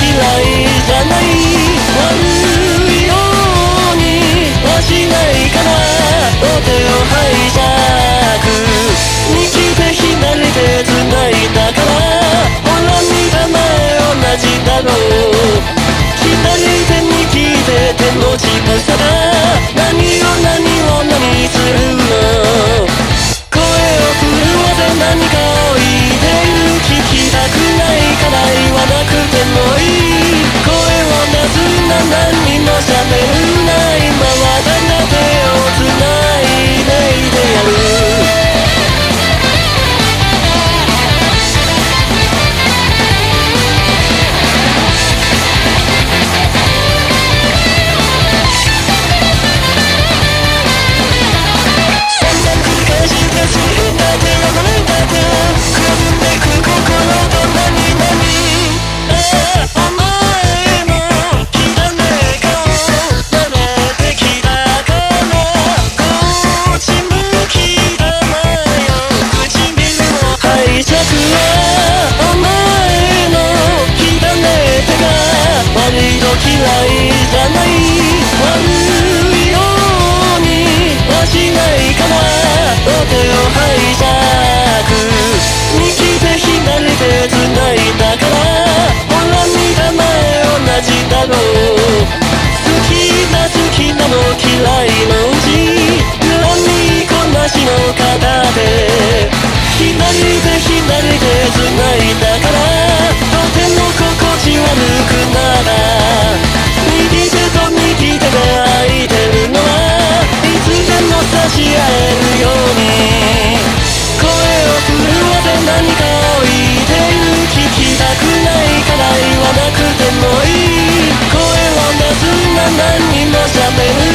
嫌いじゃない悪いの嫌いじゃない悪いようにはしないからお手を拝借右手左手繋いだからほら見た前同じだろう tan lindo saber